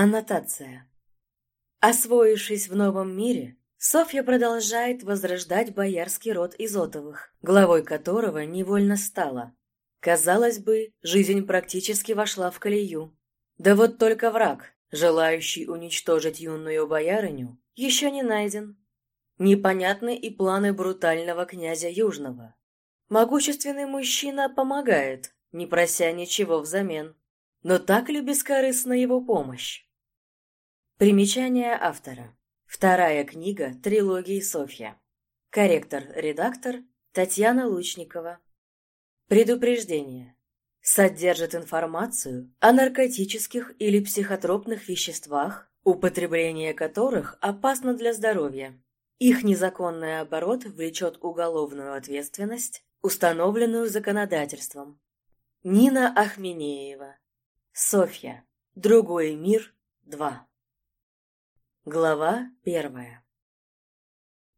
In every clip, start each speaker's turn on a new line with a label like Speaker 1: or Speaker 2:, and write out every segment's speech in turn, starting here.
Speaker 1: Аннотация. Освоившись в новом мире, Софья продолжает возрождать боярский род Изотовых, главой которого невольно стала. Казалось бы, жизнь практически вошла в колею. Да вот только враг, желающий уничтожить юную боярыню, еще не найден. Непонятны и планы брутального князя Южного. Могущественный мужчина помогает, не прося ничего взамен. Но так ли бескорыстна его помощь? Примечание автора. Вторая книга трилогии Софья. Корректор-редактор Татьяна Лучникова. Предупреждение. Содержит информацию о наркотических или психотропных веществах, употребление которых опасно для здоровья. Их незаконный оборот влечет уголовную ответственность, установленную законодательством. Нина Ахменеева. Софья. Другой мир. 2. Глава первая.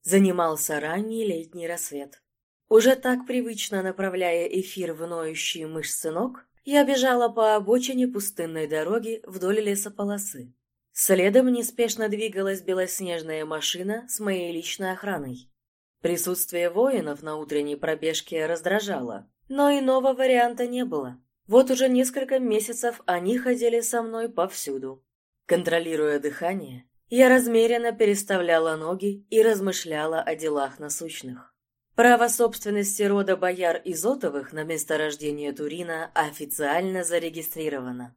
Speaker 1: Занимался ранний летний рассвет. Уже так привычно направляя эфир в ноющие мышцы ног, я бежала по обочине пустынной дороги вдоль лесополосы. Следом неспешно двигалась белоснежная машина с моей личной охраной. Присутствие воинов на утренней пробежке раздражало, но иного варианта не было. Вот уже несколько месяцев они ходили со мной повсюду. Контролируя дыхание, я размеренно переставляла ноги и размышляла о делах насущных. Право собственности рода бояр Изотовых на месторождение Турина официально зарегистрировано.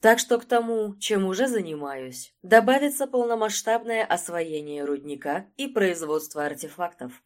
Speaker 1: Так что к тому, чем уже занимаюсь, добавится полномасштабное освоение рудника и производство артефактов.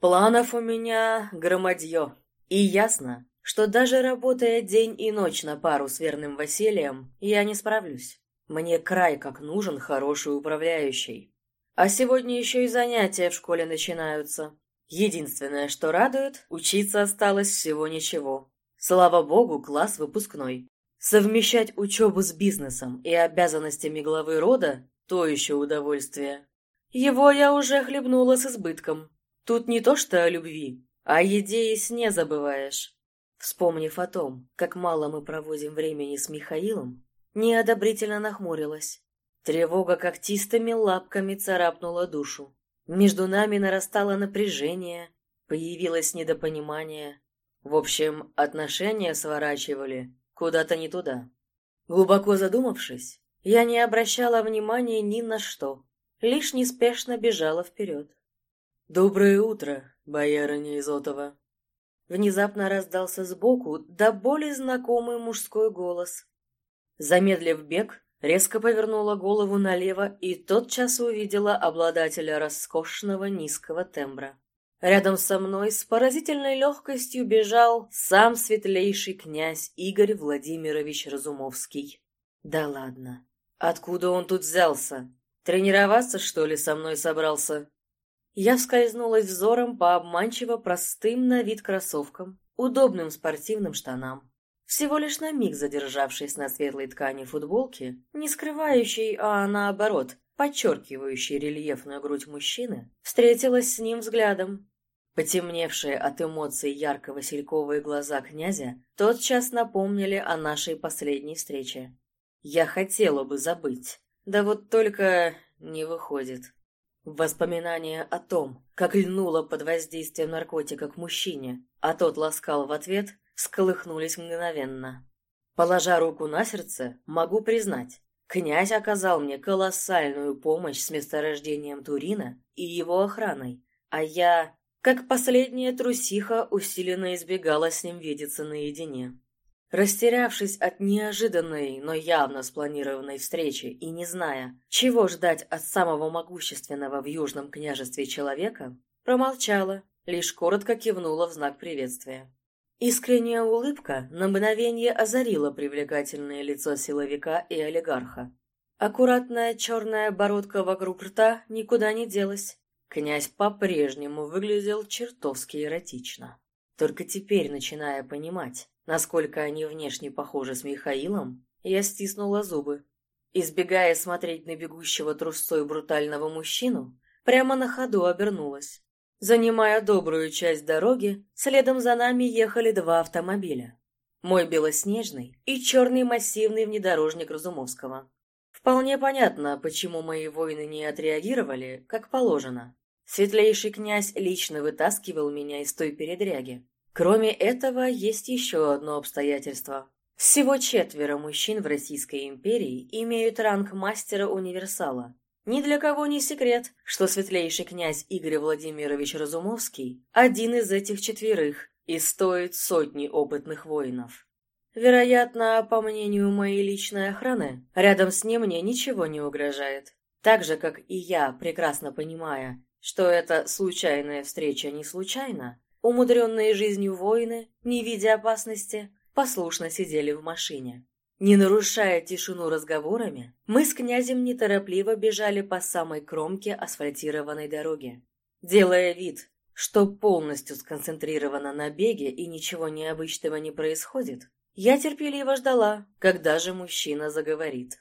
Speaker 1: Планов у меня громадье. И ясно, что даже работая день и ночь на пару с верным Василием, я не справлюсь. Мне край как нужен хороший управляющий. А сегодня еще и занятия в школе начинаются. Единственное, что радует, учиться осталось всего ничего. Слава богу, класс выпускной. Совмещать учебу с бизнесом и обязанностями главы рода – то еще удовольствие. Его я уже хлебнула с избытком. Тут не то что о любви, а о еде и сне забываешь. Вспомнив о том, как мало мы проводим времени с Михаилом, неодобрительно нахмурилась. Тревога когтистыми лапками царапнула душу. Между нами нарастало напряжение, появилось недопонимание. В общем, отношения сворачивали куда-то не туда. Глубоко задумавшись, я не обращала внимания ни на что, лишь неспешно бежала вперед. «Доброе утро, боярыня Изотова!» Внезапно раздался сбоку до боли знакомый мужской голос. Замедлив бег, резко повернула голову налево и тотчас увидела обладателя роскошного низкого тембра. Рядом со мной с поразительной легкостью бежал сам светлейший князь Игорь Владимирович Разумовский. Да ладно. Откуда он тут взялся? Тренироваться, что ли, со мной собрался? Я вскользнулась взором по обманчиво простым на вид кроссовкам, удобным спортивным штанам всего лишь на миг задержавшись на светлой ткани футболки, не скрывающей, а наоборот, подчеркивающей рельефную грудь мужчины, встретилась с ним взглядом. Потемневшие от эмоций ярко-васильковые глаза князя тотчас напомнили о нашей последней встрече. Я хотела бы забыть, да вот только не выходит. Воспоминание о том, как льнула под воздействием наркотика к мужчине, а тот ласкал в ответ, сколыхнулись мгновенно. Положа руку на сердце, могу признать, князь оказал мне колоссальную помощь с месторождением Турина и его охраной, а я, как последняя трусиха, усиленно избегала с ним видеться наедине. Растерявшись от неожиданной, но явно спланированной встречи и не зная, чего ждать от самого могущественного в Южном княжестве человека, промолчала, лишь коротко кивнула в знак приветствия. Искренняя улыбка на мгновение озарила привлекательное лицо силовика и олигарха. Аккуратная черная бородка вокруг рта никуда не делась. Князь по-прежнему выглядел чертовски эротично. Только теперь, начиная понимать, насколько они внешне похожи с Михаилом, я стиснула зубы. Избегая смотреть на бегущего трусцой брутального мужчину, прямо на ходу обернулась. Занимая добрую часть дороги, следом за нами ехали два автомобиля. Мой белоснежный и черный массивный внедорожник Разумовского. Вполне понятно, почему мои воины не отреагировали, как положено. Светлейший князь лично вытаскивал меня из той передряги. Кроме этого, есть еще одно обстоятельство. Всего четверо мужчин в Российской империи имеют ранг мастера-универсала. Ни для кого не секрет, что светлейший князь Игорь Владимирович Разумовский – один из этих четверых и стоит сотни опытных воинов. Вероятно, по мнению моей личной охраны, рядом с ним мне ничего не угрожает. Так же, как и я, прекрасно понимая, что эта случайная встреча не случайна, умудренные жизнью воины, не видя опасности, послушно сидели в машине. Не нарушая тишину разговорами, мы с князем неторопливо бежали по самой кромке асфальтированной дороги, делая вид, что полностью сконцентрировано на беге и ничего необычного не происходит. Я терпеливо ждала, когда же мужчина заговорит.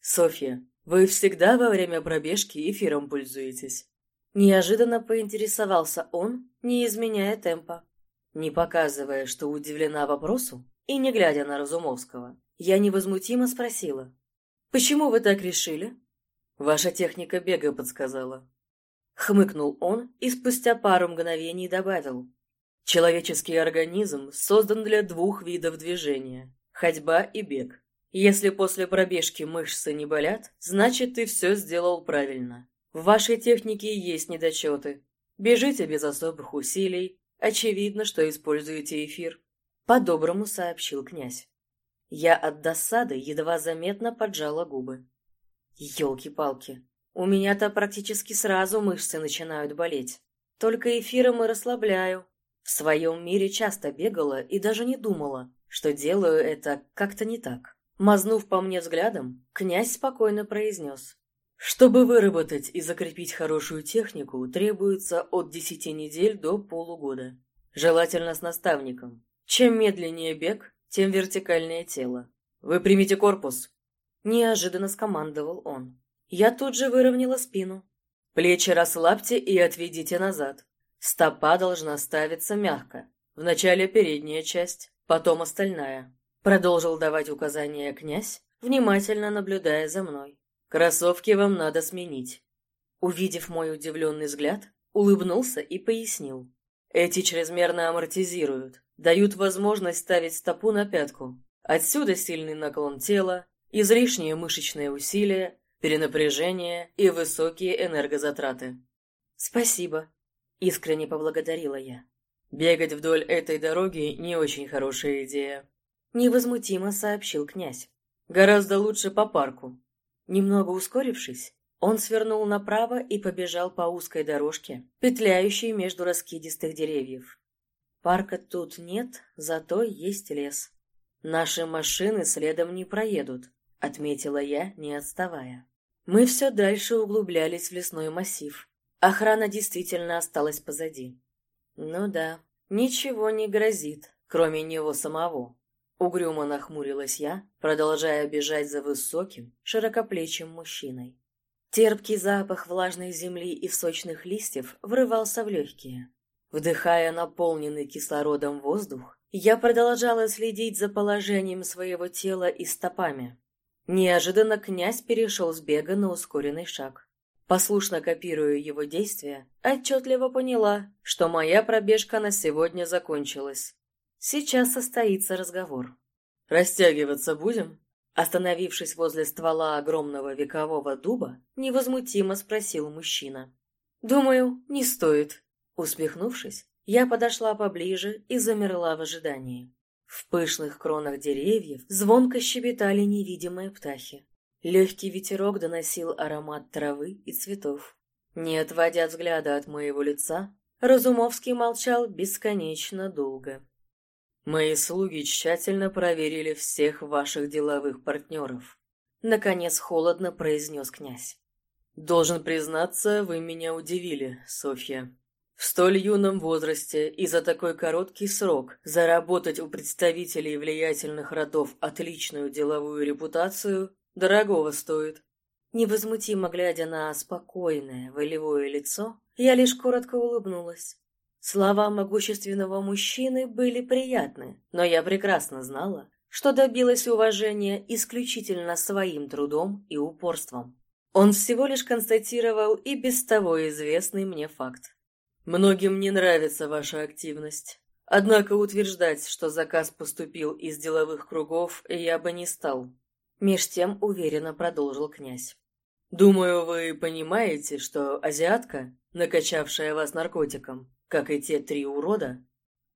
Speaker 1: «Софья, вы всегда во время пробежки эфиром пользуетесь?» Неожиданно поинтересовался он, не изменяя темпа. Не показывая, что удивлена вопросу, и не глядя на Разумовского, я невозмутимо спросила. «Почему вы так решили?» «Ваша техника бега подсказала». Хмыкнул он и спустя пару мгновений добавил. Человеческий организм создан для двух видов движения – ходьба и бег. Если после пробежки мышцы не болят, значит ты все сделал правильно. В вашей технике есть недочеты. Бежите без особых усилий. Очевидно, что используете эфир. По-доброму сообщил князь. Я от досады едва заметно поджала губы. Ёлки-палки, у меня-то практически сразу мышцы начинают болеть. Только эфиром и расслабляю, в своем мире часто бегала и даже не думала, что делаю это как-то не так. Мазнув по мне взглядом, князь спокойно произнес. Чтобы выработать и закрепить хорошую технику, требуется от десяти недель до полугода. Желательно с наставником. Чем медленнее бег, тем вертикальнее тело. Вы примите корпус. Неожиданно скомандовал он. Я тут же выровняла спину. Плечи расслабьте и отведите назад. Стопа должна ставиться мягко. Вначале передняя часть, потом остальная. Продолжил давать указания князь, внимательно наблюдая за мной. Кроссовки вам надо сменить. Увидев мой удивленный взгляд, улыбнулся и пояснил. Эти чрезмерно амортизируют, дают возможность ставить стопу на пятку. Отсюда сильный наклон тела, излишние мышечные усилия, перенапряжение и высокие энергозатраты. Спасибо, Искренне поблагодарила я. «Бегать вдоль этой дороги не очень хорошая идея», — невозмутимо сообщил князь. «Гораздо лучше по парку». Немного ускорившись, он свернул направо и побежал по узкой дорожке, петляющей между раскидистых деревьев. Парка тут нет, зато есть лес. Наши машины следом не проедут, отметила я, не отставая. Мы все дальше углублялись в лесной массив, Охрана действительно осталась позади. Ну да, ничего не грозит, кроме него самого. Угрюмо нахмурилась я, продолжая бежать за высоким, широкоплечим мужчиной. Терпкий запах влажной земли и сочных листьев врывался в легкие. Вдыхая наполненный кислородом воздух, я продолжала следить за положением своего тела и стопами. Неожиданно князь перешел с бега на ускоренный шаг. Послушно копируя его действия, отчетливо поняла, что моя пробежка на сегодня закончилась. Сейчас состоится разговор. «Растягиваться будем?» Остановившись возле ствола огромного векового дуба, невозмутимо спросил мужчина. «Думаю, не стоит». Усмехнувшись, я подошла поближе и замерла в ожидании. В пышных кронах деревьев звонко щебетали невидимые птахи. Легкий ветерок доносил аромат травы и цветов. Не отводя взгляда от моего лица, Разумовский молчал бесконечно долго. «Мои слуги тщательно проверили всех ваших деловых партнеров», — наконец холодно произнес князь. «Должен признаться, вы меня удивили, Софья. В столь юном возрасте и за такой короткий срок заработать у представителей влиятельных родов отличную деловую репутацию Дорогого стоит. Невозмутимо глядя на спокойное, волевое лицо, я лишь коротко улыбнулась. Слова могущественного мужчины были приятны, но я прекрасно знала, что добилась уважения исключительно своим трудом и упорством. Он всего лишь констатировал и без того известный мне факт. «Многим не нравится ваша активность. Однако утверждать, что заказ поступил из деловых кругов, я бы не стал». Меж тем уверенно продолжил князь. «Думаю, вы понимаете, что азиатка, накачавшая вас наркотиком, как и те три урода...»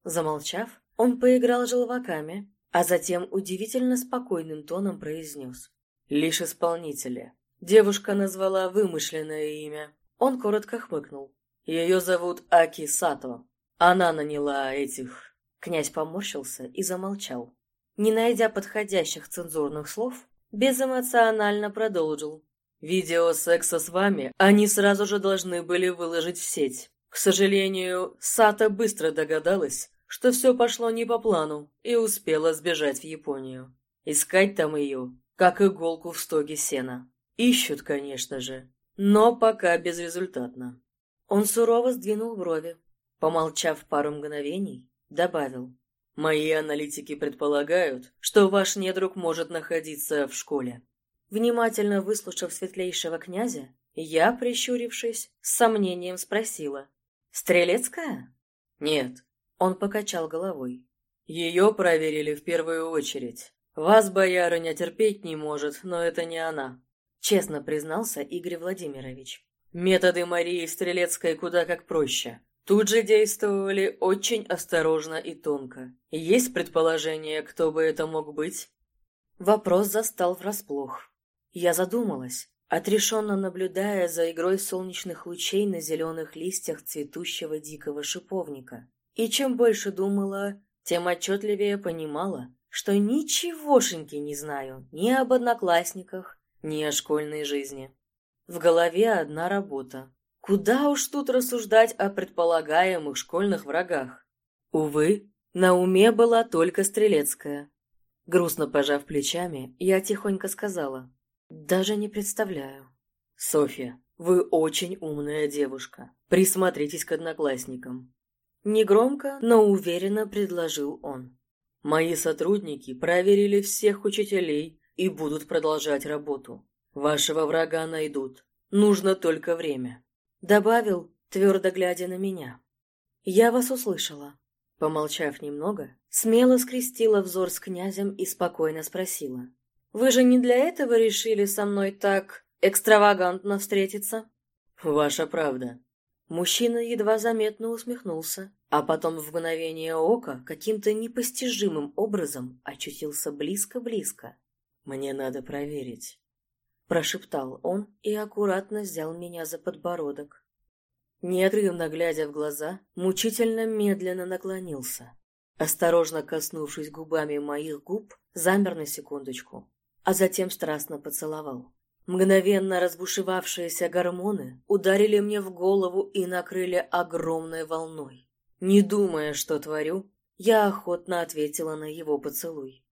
Speaker 1: Замолчав, он поиграл желваками, а затем удивительно спокойным тоном произнес. «Лишь исполнители. Девушка назвала вымышленное имя. Он коротко хмыкнул. Ее зовут Аки Сато. Она наняла этих... Князь поморщился и замолчал. Не найдя подходящих цензурных слов, безэмоционально продолжил. «Видео секса с вами они сразу же должны были выложить в сеть. К сожалению, Сата быстро догадалась, что все пошло не по плану и успела сбежать в Японию. Искать там ее, как иголку в стоге сена. Ищут, конечно же, но пока безрезультатно. Он сурово сдвинул брови, помолчав пару мгновений, добавил. «Мои аналитики предполагают, что ваш недруг может находиться в школе». Внимательно выслушав светлейшего князя, я, прищурившись, с сомнением спросила. «Стрелецкая?» «Нет», — он покачал головой. «Ее проверили в первую очередь. Вас, боярыня, терпеть не может, но это не она. Честно признался Игорь Владимирович. Методы Марии Стрелецкой куда как проще. Тут же действовали очень осторожно и тонко. Есть предположение, кто бы это мог быть? Вопрос застал врасплох. Я задумалась, отрешенно наблюдая за игрой солнечных лучей на зеленых листьях цветущего дикого шиповника. И чем больше думала, тем отчетливее понимала, что ничегошеньки не знаю ни об одноклассниках, ни о школьной жизни. В голове одна работа. Куда уж тут рассуждать о предполагаемых школьных врагах? Увы, на уме была только Стрелецкая. Грустно пожав плечами, я тихонько сказала. «Даже не представляю». «Софья, вы очень умная девушка. Присмотритесь к одноклассникам». Негромко, но уверенно предложил он. «Мои сотрудники проверили всех учителей и будут продолжать работу. Вашего врага найдут. Нужно только время. Добавил, твердо глядя на меня. Я вас услышала. Помолчав немного, смело скрестила взор с князем и спокойно спросила. «Вы же не для этого решили со мной так экстравагантно встретиться?» «Ваша правда». Мужчина едва заметно усмехнулся, а потом в мгновение ока каким-то непостижимым образом очутился близко-близко. «Мне надо проверить», — прошептал он и аккуратно взял меня за подбородок. Неотрывно глядя в глаза, мучительно медленно наклонился. Осторожно коснувшись губами моих губ, замер на секундочку, а затем страстно поцеловал. Мгновенно разбушевавшиеся гормоны ударили мне в голову и накрыли огромной волной. Не думая, что творю, я охотно ответила на его поцелуй.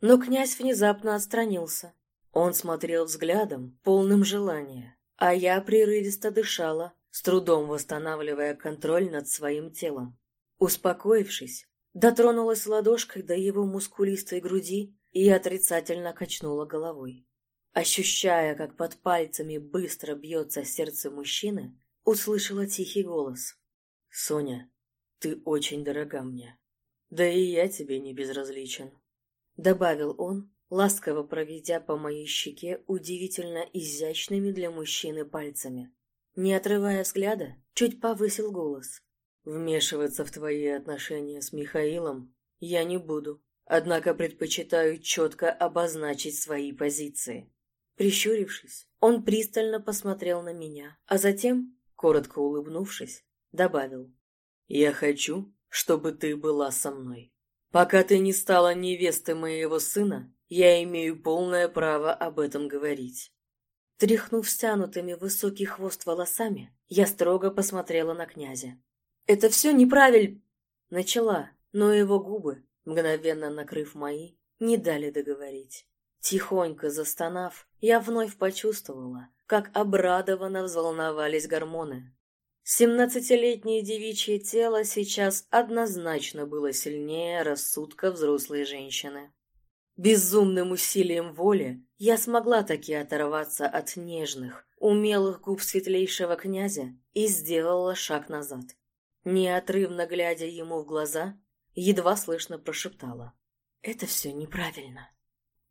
Speaker 1: Но князь внезапно отстранился. Он смотрел взглядом, полным желания, а я прерывисто дышала, с трудом восстанавливая контроль над своим телом. Успокоившись, дотронулась ладошкой до его мускулистой груди и отрицательно качнула головой. Ощущая, как под пальцами быстро бьется сердце мужчины, услышала тихий голос. «Соня, ты очень дорога мне. Да и я тебе не безразличен». — добавил он, ласково проведя по моей щеке удивительно изящными для мужчины пальцами. Не отрывая взгляда, чуть повысил голос. «Вмешиваться в твои отношения с Михаилом я не буду, однако предпочитаю четко обозначить свои позиции». Прищурившись, он пристально посмотрел на меня, а затем, коротко улыбнувшись, добавил. «Я хочу, чтобы ты была со мной». Пока ты не стала невестой моего сына, я имею полное право об этом говорить. Тряхнув стянутыми высокий хвост волосами, я строго посмотрела на князя. «Это все неправильно!» Начала, но его губы, мгновенно накрыв мои, не дали договорить. Тихонько застонав, я вновь почувствовала, как обрадованно взволновались гормоны. Семнадцатилетнее девичье тело сейчас однозначно было сильнее рассудка взрослой женщины. Безумным усилием воли я смогла таки оторваться от нежных, умелых губ светлейшего князя и сделала шаг назад. Неотрывно глядя ему в глаза, едва слышно прошептала. «Это все неправильно.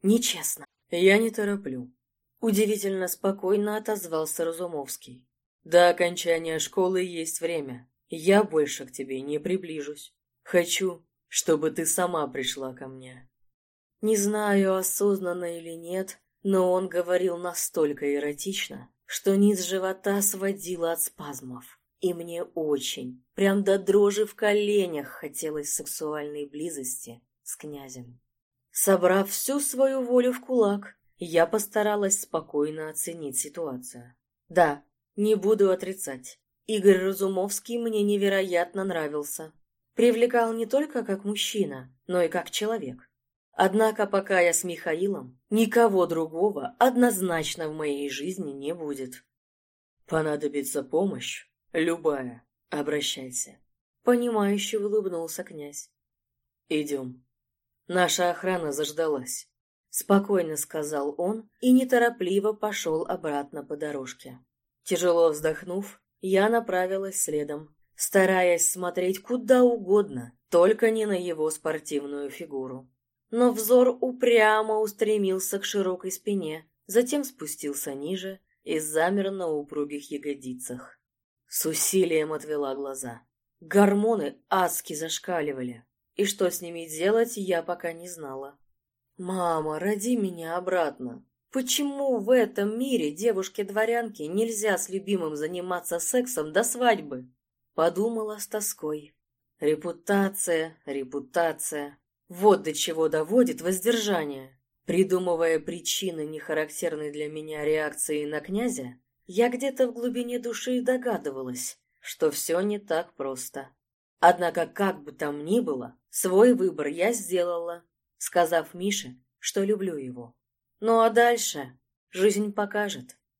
Speaker 1: Нечестно. Я не тороплю». Удивительно спокойно отозвался Разумовский. «До окончания школы есть время. Я больше к тебе не приближусь. Хочу, чтобы ты сама пришла ко мне». Не знаю, осознанно или нет, но он говорил настолько эротично, что низ живота сводило от спазмов. И мне очень, прям до дрожи в коленях хотелось сексуальной близости с князем. Собрав всю свою волю в кулак, я постаралась спокойно оценить ситуацию. Да, не буду отрицать. Игорь Разумовский мне невероятно нравился. Привлекал не только как мужчина, но и как человек. Однако пока я с Михаилом, никого другого однозначно в моей жизни не будет. Понадобится помощь, любая, обращайся. Понимающе улыбнулся князь. Идем. Наша охрана заждалась. Спокойно сказал он и неторопливо пошел обратно по дорожке. Тяжело вздохнув, я направилась следом, стараясь смотреть куда угодно, только не на его спортивную фигуру но взор упрямо устремился к широкой спине, затем спустился ниже и замер на упругих ягодицах. С усилием отвела глаза. Гормоны адски зашкаливали, и что с ними делать, я пока не знала. «Мама, роди меня обратно. Почему в этом мире девушке-дворянке нельзя с любимым заниматься сексом до свадьбы?» Подумала с тоской. Репутация, репутация. Вот до чего доводит воздержание. Придумывая причины нехарактерной для меня реакции на князя, я где-то в глубине души догадывалась, что все не так просто. Однако, как бы там ни было, свой выбор я сделала, сказав Мише, что люблю его. Ну а дальше жизнь покажет.